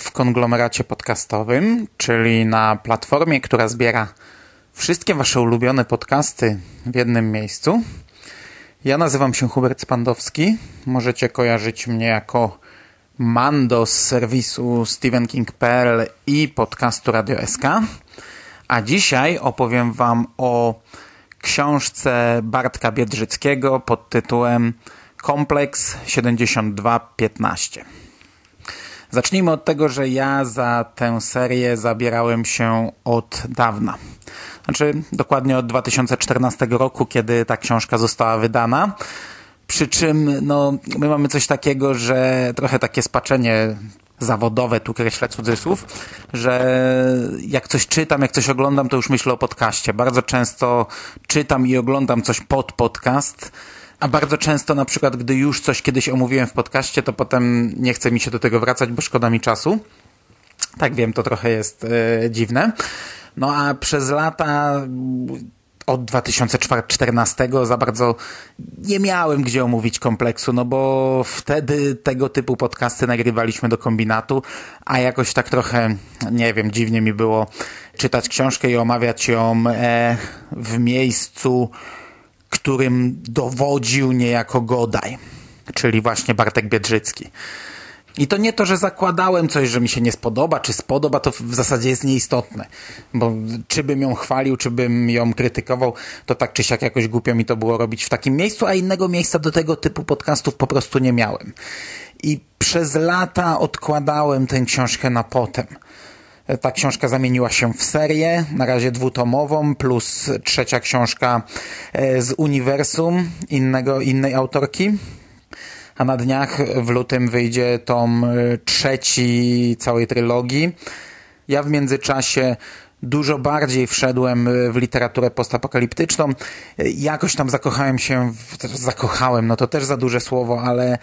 W konglomeracie podcastowym, czyli na platformie, która zbiera wszystkie Wasze ulubione podcasty w jednym miejscu. Ja nazywam się Hubert Spandowski. Możecie kojarzyć mnie jako Mando z serwisu StephenKing.pl i podcastu Radio SK. A dzisiaj opowiem Wam o książce Bartka Biedrzyckiego pod tytułem Kompleks 7215. Zacznijmy od tego, że ja za tę serię zabierałem się od dawna. Znaczy, dokładnie od 2014 roku, kiedy ta książka została wydana. Przy czym, no, my mamy coś takiego, że trochę takie spaczenie zawodowe, tu kreślę cudzysłów, że jak coś czytam, jak coś oglądam, to już myślę o podcaście. Bardzo często czytam i oglądam coś pod podcast, a bardzo często na przykład, gdy już coś kiedyś omówiłem w podcaście, to potem nie chce mi się do tego wracać, bo szkoda mi czasu. Tak wiem, to trochę jest e, dziwne. No a przez lata od 2014 za bardzo nie miałem gdzie omówić kompleksu, no bo wtedy tego typu podcasty nagrywaliśmy do kombinatu, a jakoś tak trochę, nie wiem, dziwnie mi było czytać książkę i omawiać ją e, w miejscu, którym dowodził niejako Godaj, czyli właśnie Bartek Biedrzycki. I to nie to, że zakładałem coś, że mi się nie spodoba, czy spodoba, to w zasadzie jest nieistotne. Bo czy bym ją chwalił, czy bym ją krytykował, to tak czy siak jakoś głupio mi to było robić w takim miejscu, a innego miejsca do tego typu podcastów po prostu nie miałem. I przez lata odkładałem tę książkę na potem. Ta książka zamieniła się w serię, na razie dwutomową, plus trzecia książka z uniwersum innego, innej autorki. A na dniach w lutym wyjdzie tom trzeci całej trylogii. Ja w międzyczasie dużo bardziej wszedłem w literaturę postapokaliptyczną. Jakoś tam zakochałem się, w, zakochałem, no to też za duże słowo, ale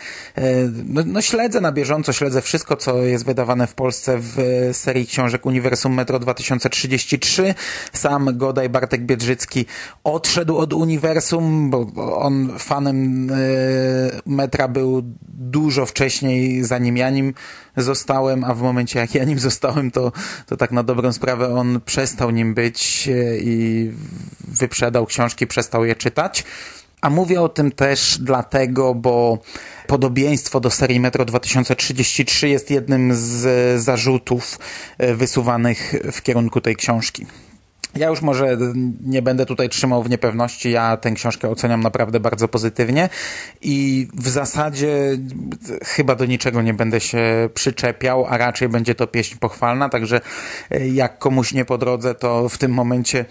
no, no, śledzę na bieżąco, śledzę wszystko, co jest wydawane w Polsce w serii książek Uniwersum Metro 2033. Sam Godaj Bartek Biedrzycki odszedł od Uniwersum, bo on fanem Metra był dużo wcześniej, zanim ja nim zostałem, a w momencie jak ja nim zostałem, to, to tak na dobrą sprawę on przestał nim być i wyprzedał książki, przestał je czytać. A mówię o tym też dlatego, bo podobieństwo do serii Metro 2033 jest jednym z zarzutów wysuwanych w kierunku tej książki. Ja już może nie będę tutaj trzymał w niepewności, ja tę książkę oceniam naprawdę bardzo pozytywnie i w zasadzie chyba do niczego nie będę się przyczepiał, a raczej będzie to pieśń pochwalna, także jak komuś nie po drodze, to w tym momencie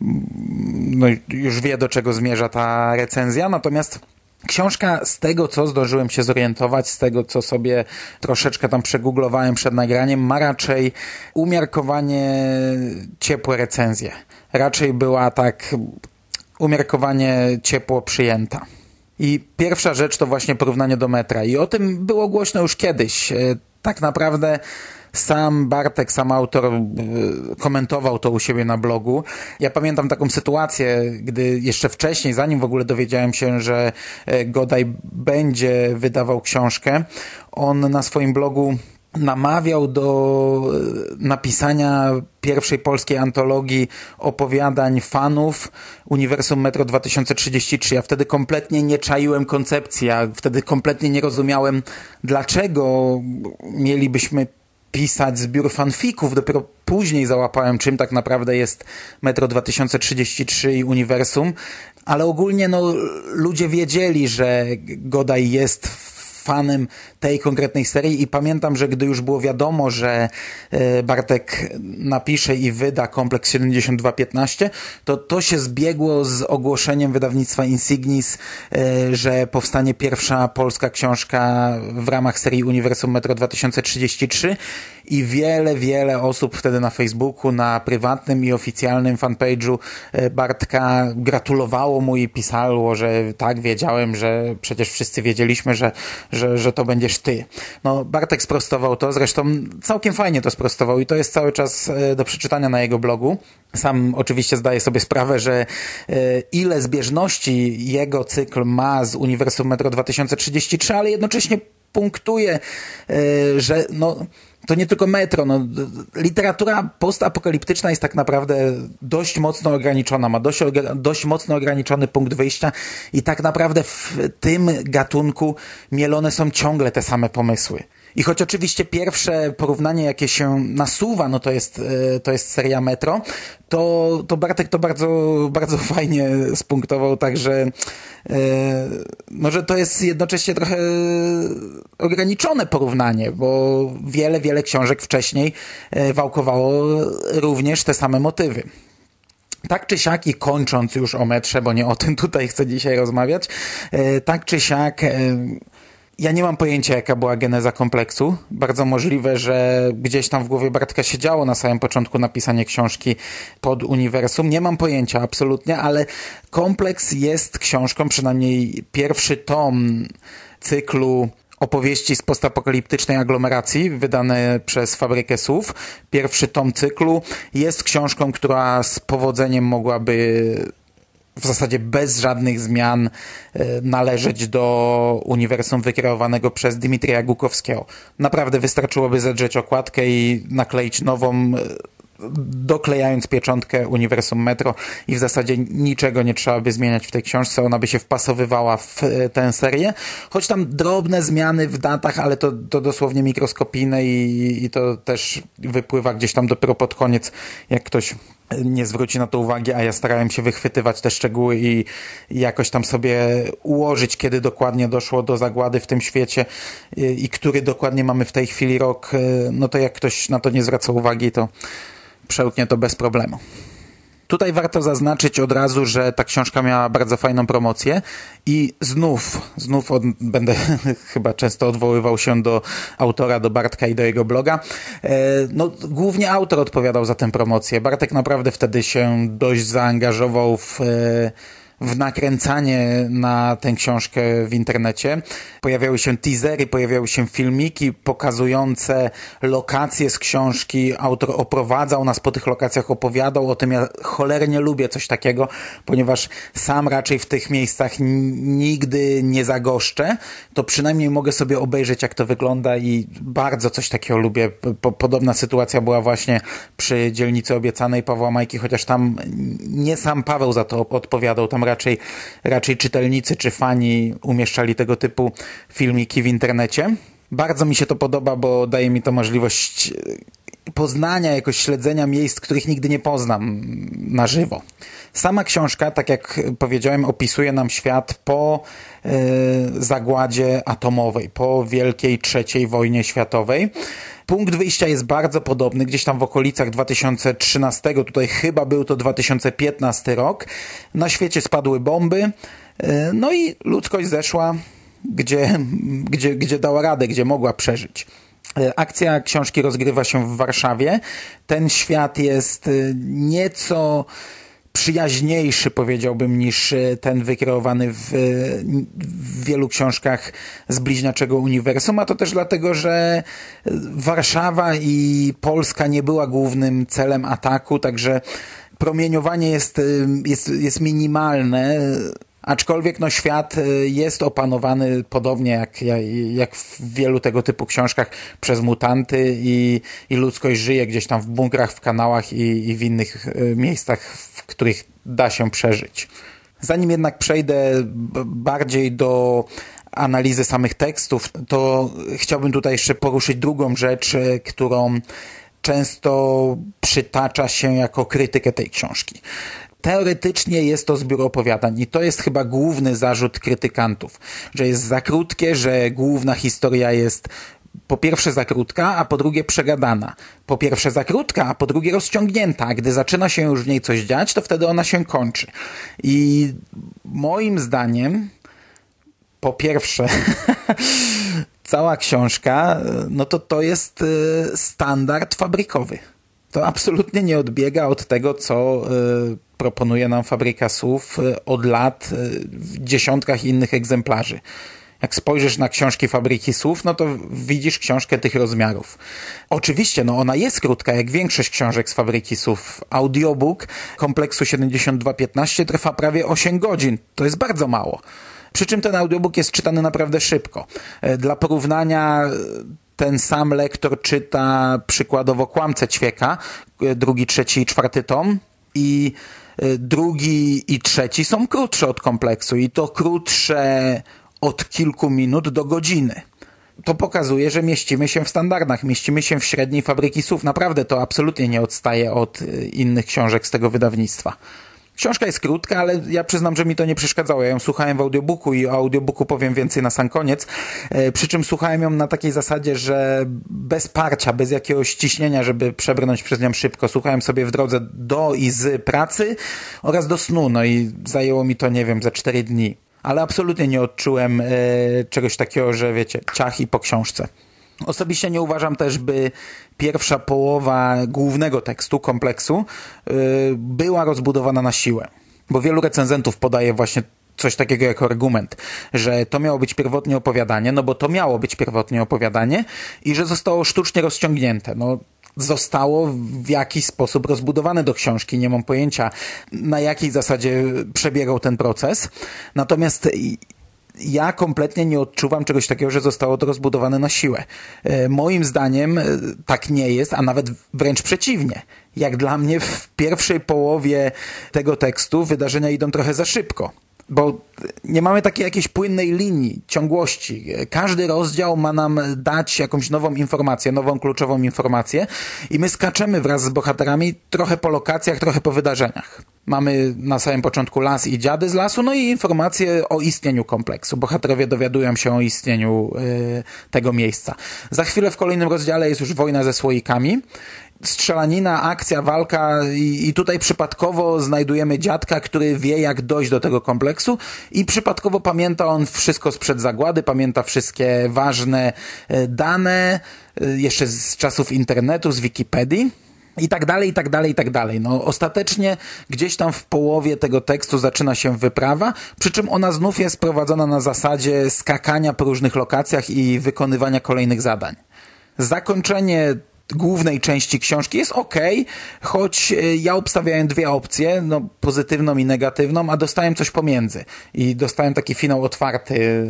no, już wie do czego zmierza ta recenzja, natomiast Książka z tego, co zdążyłem się zorientować, z tego, co sobie troszeczkę tam przegooglowałem przed nagraniem, ma raczej umiarkowanie ciepłe recenzje. Raczej była tak umiarkowanie ciepło przyjęta. I pierwsza rzecz to właśnie porównanie do metra. I o tym było głośno już kiedyś. Tak naprawdę sam Bartek, sam autor komentował to u siebie na blogu. Ja pamiętam taką sytuację, gdy jeszcze wcześniej, zanim w ogóle dowiedziałem się, że Godaj będzie wydawał książkę, on na swoim blogu namawiał do e, napisania pierwszej polskiej antologii opowiadań fanów Uniwersum Metro 2033. Ja wtedy kompletnie nie czaiłem koncepcji, ja wtedy kompletnie nie rozumiałem, dlaczego mielibyśmy pisać zbiór fanfików. Dopiero później załapałem, czym tak naprawdę jest Metro 2033 i Uniwersum. Ale ogólnie no, ludzie wiedzieli, że Godaj jest fanem tej konkretnej serii. I pamiętam, że gdy już było wiadomo, że e, Bartek napisze i wyda kompleks 7215, to to się zbiegło z ogłoszeniem wydawnictwa Insignis, e, że powstanie pierwsza polska książka w ramach serii Uniwersum Metro 2033 i wiele, wiele osób wtedy na Facebooku, na prywatnym i oficjalnym fanpage'u e, Bartka gratulowało mu i pisało, że tak, wiedziałem, że przecież wszyscy wiedzieliśmy, że, że, że to będziesz ty. No, Bartek sprostował to, zresztą całkiem fajnie to sprostował i to jest cały czas e, do przeczytania na jego blogu. Sam oczywiście zdaję sobie sprawę, że e, ile zbieżności jego cykl ma z Uniwersum Metro 2033, ale jednocześnie punktuje, że no to nie tylko metro. No, literatura postapokaliptyczna jest tak naprawdę dość mocno ograniczona, ma dość, dość mocno ograniczony punkt wyjścia i tak naprawdę w tym gatunku mielone są ciągle te same pomysły. I choć oczywiście pierwsze porównanie, jakie się nasuwa, no to jest, e, to jest seria Metro, to, to Bartek to bardzo, bardzo fajnie spunktował, także e, no, że to jest jednocześnie trochę ograniczone porównanie, bo wiele, wiele książek wcześniej e, wałkowało również te same motywy. Tak czy siak i kończąc już o metrze, bo nie o tym tutaj chcę dzisiaj rozmawiać, tak czy siak ja nie mam pojęcia, jaka była geneza kompleksu. Bardzo możliwe, że gdzieś tam w głowie Bartka się działo na samym początku napisanie książki pod uniwersum. Nie mam pojęcia absolutnie, ale kompleks jest książką, przynajmniej pierwszy tom cyklu opowieści z postapokaliptycznej aglomeracji, wydane przez Fabrykę Słów. Pierwszy tom cyklu jest książką, która z powodzeniem mogłaby w zasadzie bez żadnych zmian e, należeć do uniwersum wykreowanego przez Dmitrija Gukowskiego. Naprawdę wystarczyłoby zedrzeć okładkę i nakleić nową e, doklejając pieczątkę Uniwersum Metro i w zasadzie niczego nie trzeba by zmieniać w tej książce, ona by się wpasowywała w e, tę serię, choć tam drobne zmiany w datach, ale to, to dosłownie mikroskopijne i, i to też wypływa gdzieś tam dopiero pod koniec, jak ktoś nie zwróci na to uwagi, a ja starałem się wychwytywać te szczegóły i, jakoś tam sobie ułożyć, kiedy dokładnie doszło do zagłady w tym świecie i, i który dokładnie mamy w tej chwili rok, e, no to jak ktoś na to nie zwraca uwagi, to przełknie to bez problemu. Tutaj warto zaznaczyć od razu, że ta książka miała bardzo fajną promocję i znów, znów od, będę chyba często odwoływał się do autora, do Bartka i do jego bloga. E, no, głównie autor odpowiadał za tę promocję. Bartek naprawdę wtedy się dość zaangażował w e, w nakręcanie na tę książkę w internecie. Pojawiały się teasery, pojawiały się filmiki pokazujące lokacje z książki. Autor oprowadzał nas po tych lokacjach, opowiadał o tym. Ja cholernie lubię coś takiego, ponieważ sam raczej w tych miejscach nigdy nie zagoszczę, to przynajmniej mogę sobie obejrzeć, jak to wygląda i bardzo coś takiego lubię. Podobna sytuacja była właśnie przy dzielnicy obiecanej Pawła Majki, chociaż tam nie sam Paweł za to odpowiadał, tam raczej, raczej czytelnicy czy fani umieszczali tego typu filmiki w internecie. Bardzo mi się to podoba, bo daje mi to możliwość e, poznania, jakoś śledzenia miejsc, których nigdy nie poznam na żywo. Sama książka, tak jak powiedziałem, opisuje nam świat po e, zagładzie atomowej, po Wielkiej III wojnie światowej. Punkt wyjścia jest bardzo podobny, gdzieś tam w okolicach 2013, tutaj chyba był to 2015 rok. Na świecie spadły bomby, e, no i ludzkość zeszła, gdzie, gdzie, gdzie dała radę, gdzie mogła przeżyć. E, akcja książki rozgrywa się w Warszawie. Ten świat jest e, nieco przyjaźniejszy, powiedziałbym, niż e, ten wykreowany w, w, wielu książkach z bliźniaczego uniwersum, a to też dlatego, że Warszawa i Polska nie była głównym celem ataku, także promieniowanie jest, jest, jest minimalne Aczkolwiek no, świat y, jest opanowany podobnie jak, jak w wielu tego typu książkach przez mutanty i, i ludzkość żyje gdzieś tam w bunkrach, w kanałach i, i w innych y, miejscach, w których da się przeżyć. Zanim jednak przejdę bardziej do analizy samych tekstów, to chciałbym tutaj jeszcze poruszyć drugą rzecz, y, którą często przytacza się jako krytykę tej książki. Teoretycznie jest to zbiór opowiadań i to jest chyba główny zarzut krytykantów, że jest za krótkie, że główna historia jest po pierwsze za krótka, a po drugie przegadana. Po pierwsze za krótka, a po drugie rozciągnięta. A gdy zaczyna się już w niej coś dziać, to wtedy ona się kończy. I moim zdaniem, po pierwsze, cała książka, no to to jest y, standard fabrykowy. To absolutnie nie odbiega od tego, co y, proponuje nam Fabryka Słów y, od lat w dziesiątkach innych egzemplarzy. Jak spojrzysz na książki Fabryki Słów, no to widzisz książkę tych rozmiarów. Oczywiście, no ona jest krótka, jak większość książek z Fabryki Słów. Audiobook kompleksu 7215 trwa prawie 8 godzin. To jest bardzo mało. Przy czym ten audiobook jest czytany naprawdę szybko. E, dla porównania e, ten sam lektor czyta przykładowo Kłamcę Ćwieka, e, drugi, trzeci i czwarty tom i drugi i trzeci są krótsze od kompleksu i to krótsze od kilku minut do godziny. To pokazuje, że mieścimy się w standardach, mieścimy się w średniej fabryki słów. Naprawdę to absolutnie nie odstaje od innych książek z tego wydawnictwa. Książka jest krótka, ale ja przyznam, że mi to nie przeszkadzało. Ja ją słuchałem w audiobooku i o audiobooku powiem więcej na sam koniec. E, przy czym słuchałem ją na takiej zasadzie, że bez parcia, bez jakiegoś ciśnienia, żeby przebrnąć przez nią szybko. Słuchałem sobie w drodze do i z pracy oraz do snu. No i zajęło mi to, nie wiem, za cztery dni. Ale absolutnie nie odczułem e, czegoś takiego, że wiecie, ciach i po książce. Osobiście nie uważam też, by pierwsza połowa głównego tekstu, kompleksu, yy, była rozbudowana na siłę. Bo wielu recenzentów podaje właśnie coś takiego jako argument, że to miało być pierwotnie opowiadanie, no bo to miało być pierwotnie opowiadanie i że zostało sztucznie rozciągnięte. No, zostało w jakiś sposób rozbudowane do książki. Nie mam pojęcia, na jakiej zasadzie przebiegał ten proces. Natomiast ja kompletnie nie odczuwam czegoś takiego, że zostało to rozbudowane na siłę. E, moim zdaniem e, tak nie jest, a nawet wręcz przeciwnie. Jak dla mnie w pierwszej połowie tego tekstu wydarzenia idą trochę za szybko bo nie mamy takiej jakiejś płynnej linii, ciągłości. Każdy rozdział ma nam dać jakąś nową informację, nową kluczową informację i my skaczemy wraz z bohaterami trochę po lokacjach, trochę po wydarzeniach. Mamy na samym początku las i dziady z lasu, no i informacje o istnieniu kompleksu. Bohaterowie dowiadują się o istnieniu y, tego miejsca. Za chwilę w kolejnym rozdziale jest już wojna ze słoikami strzelanina, akcja, walka i, i, tutaj przypadkowo znajdujemy dziadka, który wie jak dojść do tego kompleksu i przypadkowo pamięta on wszystko sprzed zagłady, pamięta wszystkie ważne e, dane, e, jeszcze z czasów internetu, z Wikipedii. I tak dalej, i tak dalej, i tak dalej. No, ostatecznie gdzieś tam w połowie tego tekstu zaczyna się wyprawa, przy czym ona znów jest prowadzona na zasadzie skakania po różnych lokacjach i wykonywania kolejnych zadań. Zakończenie głównej części książki jest ok, choć e, ja obstawiałem dwie opcje, no, pozytywną i negatywną, a dostałem coś pomiędzy i dostałem taki finał otwarty.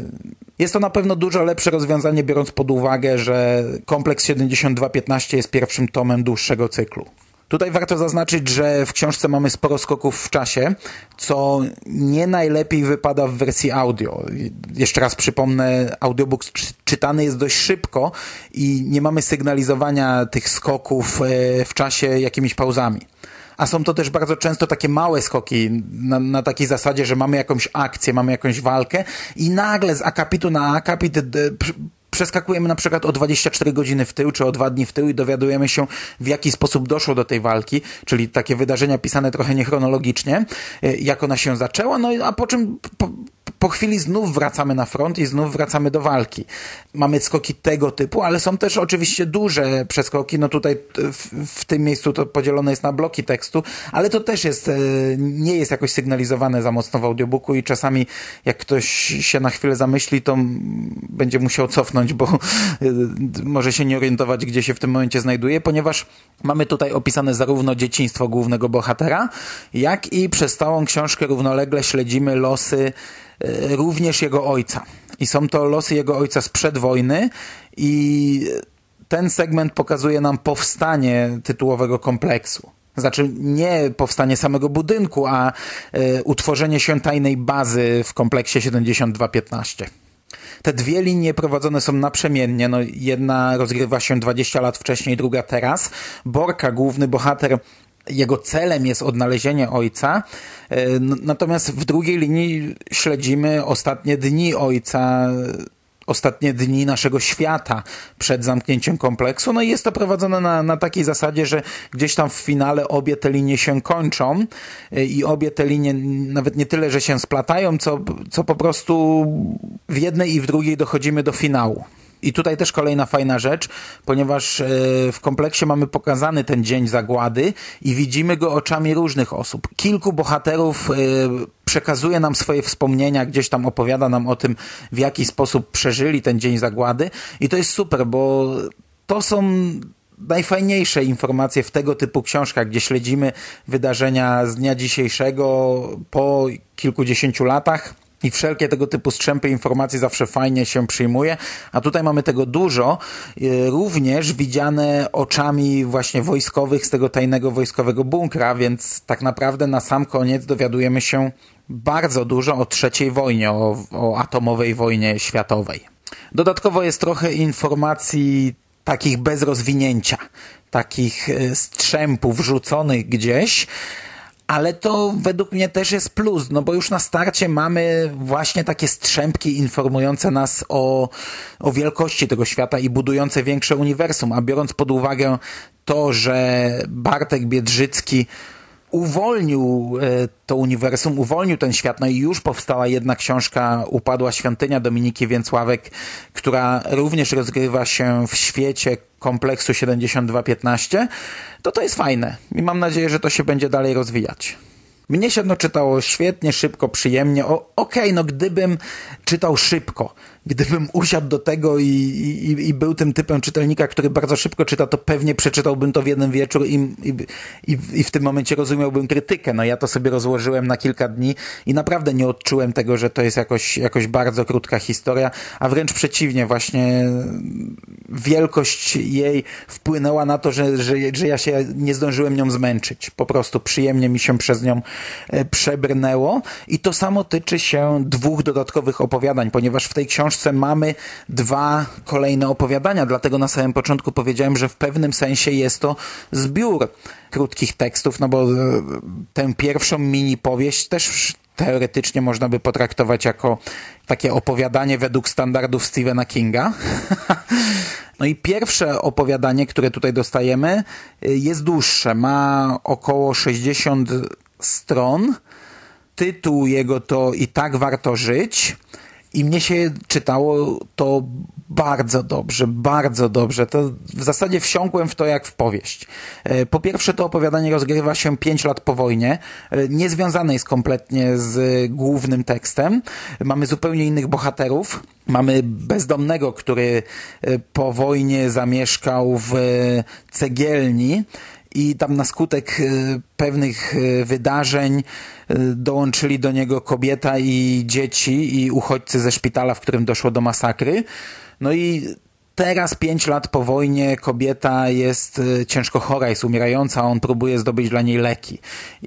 Jest to na pewno dużo lepsze rozwiązanie, biorąc pod uwagę, że kompleks 7215 jest pierwszym tomem dłuższego cyklu. Tutaj warto zaznaczyć, że w książce mamy sporo skoków w czasie, co nie najlepiej wypada w wersji audio. Jeszcze raz przypomnę, audiobook czytany jest dość szybko i nie mamy sygnalizowania tych skoków e, w czasie jakimiś pauzami a są to też bardzo często takie małe skoki na, na takiej zasadzie, że mamy jakąś akcję, mamy jakąś walkę i nagle z akapitu na akapit przeskakujemy na przykład o 24 godziny w tył, czy o dwa dni w tył i dowiadujemy się, w jaki sposób doszło do tej walki, czyli takie wydarzenia pisane trochę niechronologicznie, e, jak ona się zaczęła, no a po czym po, po chwili znów wracamy na front i znów wracamy do walki. Mamy skoki tego typu, ale są też oczywiście duże przeskoki. No tutaj w, w tym miejscu to podzielone jest na bloki tekstu, ale to też jest, e, nie jest jakoś sygnalizowane za mocno w audiobooku i czasami jak ktoś się na chwilę zamyśli, to będzie musiał cofnąć, bo e, może się nie orientować, gdzie się w tym momencie znajduje, ponieważ mamy tutaj opisane zarówno dzieciństwo głównego bohatera, jak i przez całą książkę równolegle śledzimy losy e, również jego ojca. I są to losy jego ojca sprzed wojny i ten segment pokazuje nam powstanie tytułowego kompleksu. Znaczy nie powstanie samego budynku, a y, utworzenie się tajnej bazy w kompleksie 7215. Te dwie linie prowadzone są naprzemiennie. No, jedna rozgrywa się 20 lat wcześniej, druga teraz. Borka, główny bohater, jego celem jest odnalezienie ojca, e, natomiast w drugiej linii śledzimy ostatnie dni ojca, ostatnie dni naszego świata przed zamknięciem kompleksu. No i jest to prowadzone na, na takiej zasadzie, że gdzieś tam w finale obie te linie się kończą e, i obie te linie nawet nie tyle, że się splatają, co, co po prostu w jednej i w drugiej dochodzimy do finału. I tutaj też kolejna fajna rzecz, ponieważ e, w kompleksie mamy pokazany ten dzień zagłady i widzimy go oczami różnych osób. Kilku bohaterów e, przekazuje nam swoje wspomnienia, gdzieś tam opowiada nam o tym, w jaki sposób przeżyli ten dzień zagłady. I to jest super, bo to są najfajniejsze informacje w tego typu książkach, gdzie śledzimy wydarzenia z dnia dzisiejszego po kilkudziesięciu latach i wszelkie tego typu strzępy informacji zawsze fajnie się przyjmuje, a tutaj mamy tego dużo, e, również widziane oczami właśnie wojskowych z tego tajnego wojskowego bunkra, więc tak naprawdę na sam koniec dowiadujemy się bardzo dużo o trzeciej wojnie, o, o atomowej wojnie światowej. Dodatkowo jest trochę informacji takich bez rozwinięcia, takich e, strzępów rzuconych gdzieś, ale to według mnie też jest plus, no bo już na starcie mamy właśnie takie strzępki informujące nas o, o wielkości tego świata i budujące większe uniwersum, a biorąc pod uwagę to, że Bartek Biedrzycki uwolnił e, to uniwersum, uwolnił ten świat, no i już powstała jedna książka Upadła Świątynia Dominiki Więcławek, która również rozgrywa się w świecie kompleksu 7215, to to jest fajne i mam nadzieję, że to się będzie dalej rozwijać. Mnie się no czytało świetnie, szybko, przyjemnie. Okej, okay, no gdybym czytał szybko, gdybym usiadł do tego i, i, i, był tym typem czytelnika, który bardzo szybko czyta, to pewnie przeczytałbym to w jeden wieczór i, i, i w tym momencie rozumiałbym krytykę. No ja to sobie rozłożyłem na kilka dni i naprawdę nie odczułem tego, że to jest jakoś, jakoś bardzo krótka historia, a wręcz przeciwnie, właśnie wielkość jej wpłynęła na to, że, że, że ja się nie zdążyłem nią zmęczyć. Po prostu przyjemnie mi się przez nią e, przebrnęło i to samo tyczy się dwóch dodatkowych opowiadań, ponieważ w tej książce książce mamy dwa kolejne opowiadania, dlatego na samym początku powiedziałem, że w pewnym sensie jest to zbiór krótkich tekstów, no bo e, tę pierwszą mini powieść też teoretycznie można by potraktować jako takie opowiadanie według standardów Stephena Kinga. No i pierwsze opowiadanie, które tutaj dostajemy, e, jest dłuższe, ma około 60 stron. Tytuł jego to I tak warto żyć. I mnie się czytało to bardzo dobrze, bardzo dobrze. To w zasadzie wsiąkłem w to jak w powieść. E, po pierwsze, to opowiadanie rozgrywa się pięć lat po wojnie. E, nie związane jest kompletnie z głównym tekstem. Mamy zupełnie innych bohaterów. Mamy bezdomnego, który e, po wojnie zamieszkał w cegielni i tam na skutek y, pewnych y, wydarzeń y, dołączyli do niego kobieta i dzieci i uchodźcy ze szpitala, w którym doszło do masakry. No i teraz, pięć lat po wojnie, kobieta jest ciężko chora, jest umierająca, on próbuje zdobyć dla niej leki.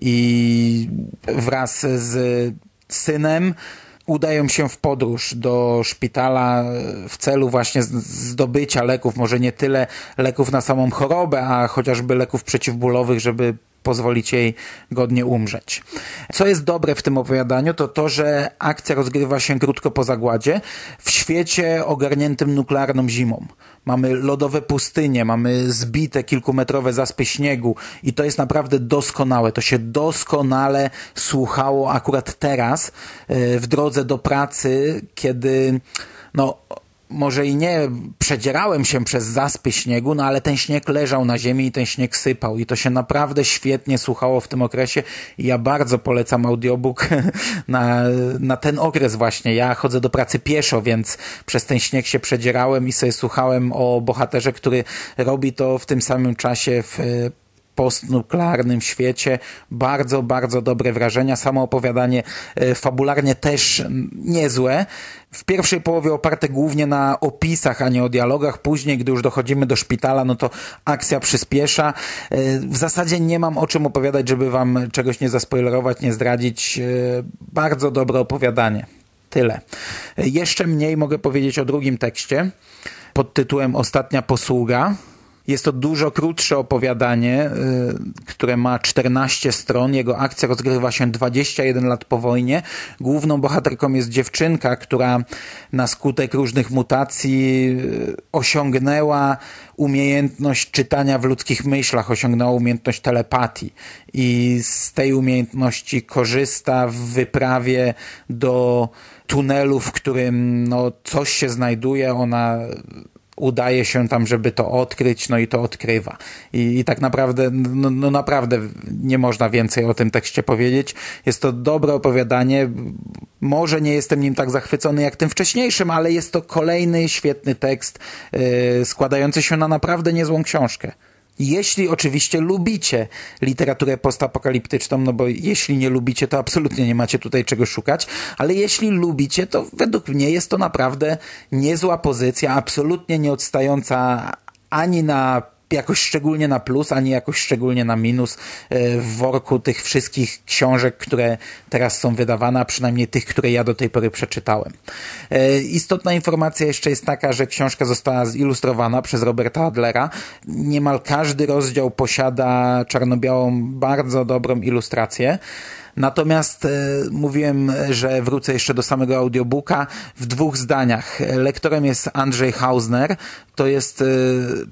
I wraz z synem udają się w podróż do szpitala w celu właśnie zdobycia leków, może nie tyle leków na samą chorobę, a chociażby leków przeciwbólowych, żeby pozwolić jej godnie umrzeć. Co jest dobre w tym opowiadaniu, to to, że akcja rozgrywa się krótko po zagładzie w świecie ogarniętym nuklearną zimą. Mamy lodowe pustynie, mamy zbite kilkumetrowe zaspy śniegu i to jest naprawdę doskonałe. To się doskonale słuchało akurat teraz e, w drodze do pracy, kiedy no może i nie przedzierałem się przez zaspy śniegu, no ale ten śnieg leżał na ziemi i ten śnieg sypał i to się naprawdę świetnie słuchało w tym okresie i ja bardzo polecam audiobook na, na ten okres właśnie. Ja chodzę do pracy pieszo, więc przez ten śnieg się przedzierałem i sobie słuchałem o bohaterze, który robi to w tym samym czasie w postnuklearnym świecie. Bardzo, bardzo dobre wrażenia. Samo opowiadanie e, fabularnie też niezłe. W pierwszej połowie oparte głównie na opisach, a nie o dialogach. Później, gdy już dochodzimy do szpitala, no to akcja przyspiesza. E, w zasadzie nie mam o czym opowiadać, żeby wam czegoś nie zaspoilerować, nie zdradzić. E, bardzo dobre opowiadanie. Tyle. Jeszcze mniej mogę powiedzieć o drugim tekście pod tytułem Ostatnia posługa. Jest to dużo krótsze opowiadanie, y, które ma 14 stron. Jego akcja rozgrywa się 21 lat po wojnie. Główną bohaterką jest dziewczynka, która na skutek różnych mutacji y, osiągnęła umiejętność czytania w ludzkich myślach, osiągnęła umiejętność telepatii i z tej umiejętności korzysta w wyprawie do tunelu, w którym no, coś się znajduje. Ona udaje się tam, żeby to odkryć, no i to odkrywa. I, i tak naprawdę, no, no naprawdę nie można więcej o tym tekście powiedzieć. Jest to dobre opowiadanie. Może nie jestem nim tak zachwycony jak tym wcześniejszym, ale jest to kolejny świetny tekst, yy, składający się na naprawdę niezłą książkę. Jeśli oczywiście lubicie literaturę postapokaliptyczną, no bo jeśli nie lubicie, to absolutnie nie macie tutaj czego szukać, ale jeśli lubicie, to według mnie jest to naprawdę niezła pozycja, absolutnie nie odstająca ani na jakoś szczególnie na plus, ani jakoś szczególnie na minus e, w worku tych wszystkich książek, które teraz są wydawane, a przynajmniej tych, które ja do tej pory przeczytałem. E, istotna informacja jeszcze jest taka, że książka została zilustrowana przez Roberta Adlera. Niemal każdy rozdział posiada czarno-białą, bardzo dobrą ilustrację. Natomiast e, mówiłem, że wrócę jeszcze do samego audiobooka w dwóch zdaniach. Lektorem jest Andrzej Hausner. To jest e,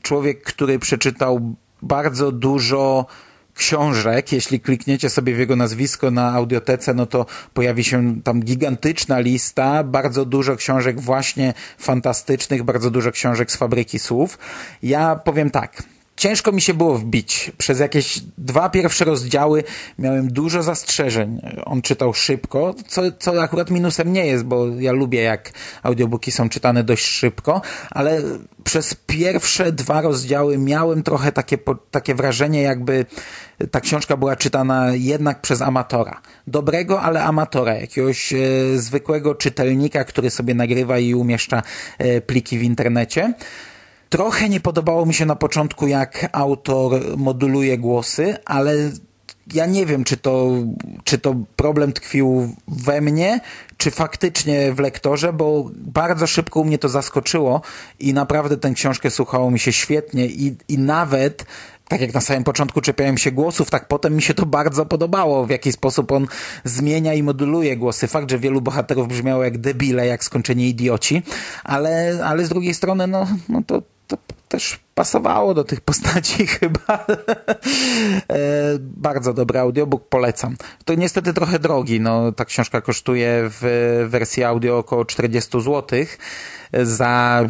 człowiek, który przeczytał bardzo dużo książek. Jeśli klikniecie sobie w jego nazwisko na audiotece, no to pojawi się tam gigantyczna lista, bardzo dużo książek właśnie fantastycznych, bardzo dużo książek z fabryki słów. Ja powiem tak ciężko mi się było wbić. Przez jakieś dwa pierwsze rozdziały miałem dużo zastrzeżeń. On czytał szybko, co, co akurat minusem nie jest, bo ja lubię jak audiobooki są czytane dość szybko, ale przez pierwsze dwa rozdziały miałem trochę takie, takie wrażenie, jakby ta książka była czytana jednak przez amatora. Dobrego, ale amatora, jakiegoś e, zwykłego czytelnika, który sobie nagrywa i umieszcza e, pliki w internecie. Trochę nie podobało mi się na początku, jak autor moduluje głosy, ale ja nie wiem, czy to, czy to problem tkwił we mnie, czy faktycznie w lektorze, bo bardzo szybko u mnie to zaskoczyło i naprawdę tę książkę słuchało mi się świetnie i, i nawet tak jak na samym początku czepiałem się głosów, tak potem mi się to bardzo podobało, w jaki sposób on zmienia i moduluje głosy. Fakt, że wielu bohaterów brzmiało jak debile, jak skończenie idioci, ale, ale z drugiej strony, no, no to to też pasowało do tych postaci chyba. e, bardzo dobry audiobook, polecam. To niestety trochę drogi, no ta książka kosztuje w wersji audio około 40 zł. Za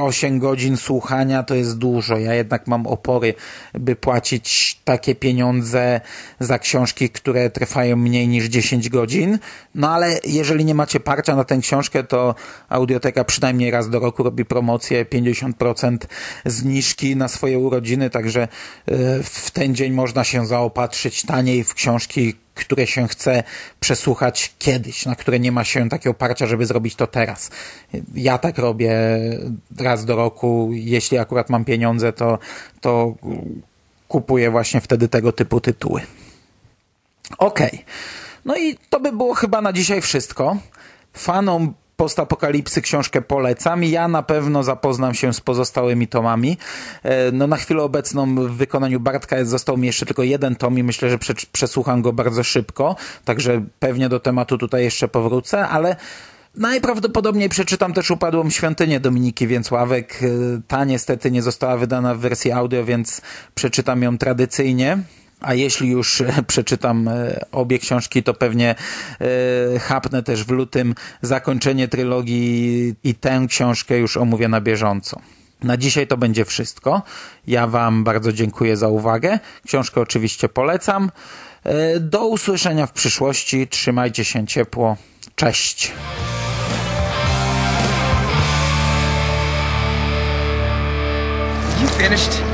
8 godzin słuchania to jest dużo. Ja jednak mam opory, by płacić takie pieniądze za książki, które trwają mniej niż 10 godzin. No ale jeżeli nie macie parcia na tę książkę, to Audioteka przynajmniej raz do roku robi promocję 50% zniżki na swoje urodziny, także e, w ten dzień można się zaopatrzyć taniej w książki, które się chce przesłuchać kiedyś, na które nie ma się takiego oparcia, żeby zrobić to teraz. Ja tak robię raz do roku. Jeśli akurat mam pieniądze, to, to kupuję właśnie wtedy tego typu tytuły. Okej. Okay. No i to by było chyba na dzisiaj wszystko. Fanom postapokalipsy książkę polecam. Ja na pewno zapoznam się z pozostałymi tomami. E, No na chwilę obecną w wykonaniu Bartka został mi jeszcze tylko jeden tom i myślę, że prze- przesłucham go bardzo szybko, także pewnie do tematu tutaj jeszcze powrócę, ale najprawdopodobniej przeczytam też Upadłą Świątynię Dominiki Więcławek. E, Ta niestety nie została wydana w wersji audio, więc przeczytam ją tradycyjnie. A jeśli już e, przeczytam e, obie książki, to pewnie e, chapnę też w lutym zakończenie trylogii i tę książkę już omówię na bieżąco. Na dzisiaj to będzie wszystko. Ja Wam bardzo dziękuję za uwagę. Książkę oczywiście polecam. Do usłyszenia w przyszłości. Trzymajcie się ciepło. Cześć. You finished?